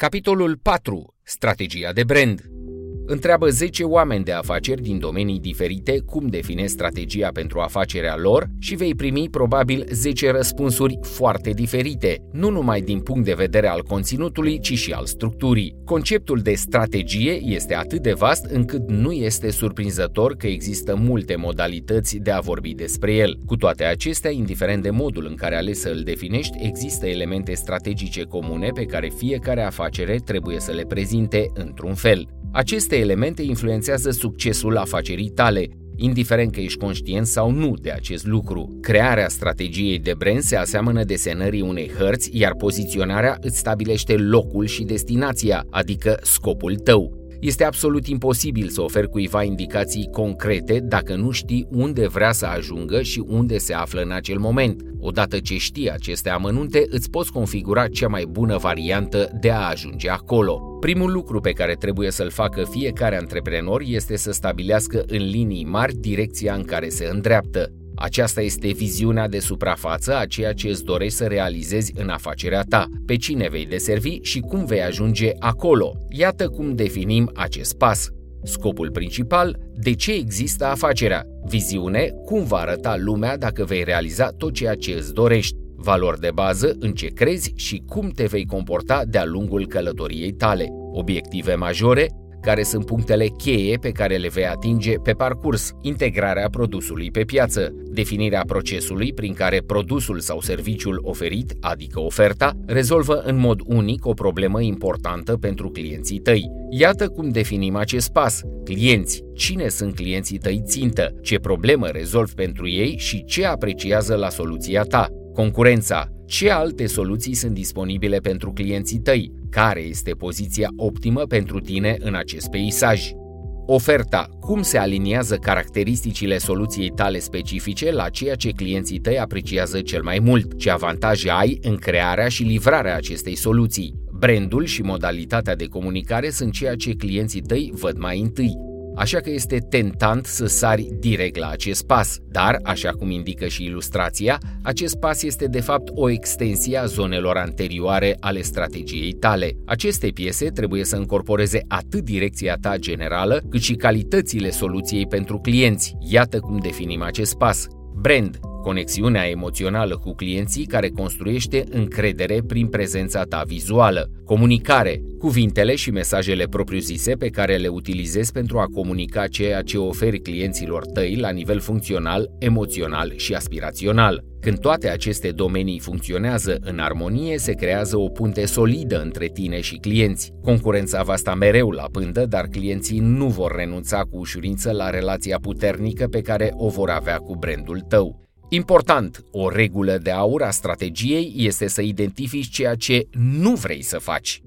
Capitolul 4. Strategia de brand. Întreabă 10 oameni de afaceri din domenii diferite cum define strategia pentru afacerea lor și vei primi probabil 10 răspunsuri foarte diferite, nu numai din punct de vedere al conținutului, ci și al structurii. Conceptul de strategie este atât de vast încât nu este surprinzător că există multe modalități de a vorbi despre el. Cu toate acestea, indiferent de modul în care ales să îl definești, există elemente strategice comune pe care fiecare afacere trebuie să le prezinte într-un fel. Aceste elemente influențează succesul afacerii tale, indiferent că ești conștient sau nu de acest lucru. Crearea strategiei de brand se aseamănă desenării unei hărți, iar poziționarea îți stabilește locul și destinația, adică scopul tău. Este absolut imposibil să oferi cuiva indicații concrete dacă nu știi unde vrea să ajungă și unde se află în acel moment. Odată ce știi aceste amănunte, îți poți configura cea mai bună variantă de a ajunge acolo. Primul lucru pe care trebuie să-l facă fiecare antreprenor este să stabilească în linii mari direcția în care se îndreaptă. Aceasta este viziunea de suprafață a ceea ce îți dorești să realizezi în afacerea ta, pe cine vei deservi și cum vei ajunge acolo. Iată cum definim acest pas. Scopul principal, de ce există afacerea? Viziune, cum va arăta lumea dacă vei realiza tot ceea ce îți dorești? Valori de bază, în ce crezi și cum te vei comporta de-a lungul călătoriei tale. Obiective majore, care sunt punctele cheie pe care le vei atinge pe parcurs, integrarea produsului pe piață, definirea procesului prin care produsul sau serviciul oferit, adică oferta, rezolvă în mod unic o problemă importantă pentru clienții tăi. Iată cum definim acest pas. Clienți. Cine sunt clienții tăi țintă? Ce problemă rezolvi pentru ei și ce apreciază la soluția ta? Concurența. Ce alte soluții sunt disponibile pentru clienții tăi? Care este poziția optimă pentru tine în acest peisaj? Oferta. Cum se aliniază caracteristicile soluției tale specifice la ceea ce clienții tăi apreciază cel mai mult? Ce avantaje ai în crearea și livrarea acestei soluții? Brandul și modalitatea de comunicare sunt ceea ce clienții tăi văd mai întâi așa că este tentant să sari direct la acest pas. Dar, așa cum indică și ilustrația, acest pas este de fapt o extensie a zonelor anterioare ale strategiei tale. Aceste piese trebuie să încorporeze atât direcția ta generală, cât și calitățile soluției pentru clienți. Iată cum definim acest pas. Brand, conexiunea emoțională cu clienții care construiește încredere prin prezența ta vizuală. Comunicare, cuvintele și mesajele propriu-zise pe care le utilizezi pentru a comunica ceea ce oferi clienților tăi la nivel funcțional, emoțional și aspirațional. Când toate aceste domenii funcționează în armonie, se creează o punte solidă între tine și clienți. Concurența va sta mereu la pândă, dar clienții nu vor renunța cu ușurință la relația puternică pe care o vor avea cu brandul tău. Important, o regulă de aur a strategiei este să identifici ceea ce nu vrei să faci.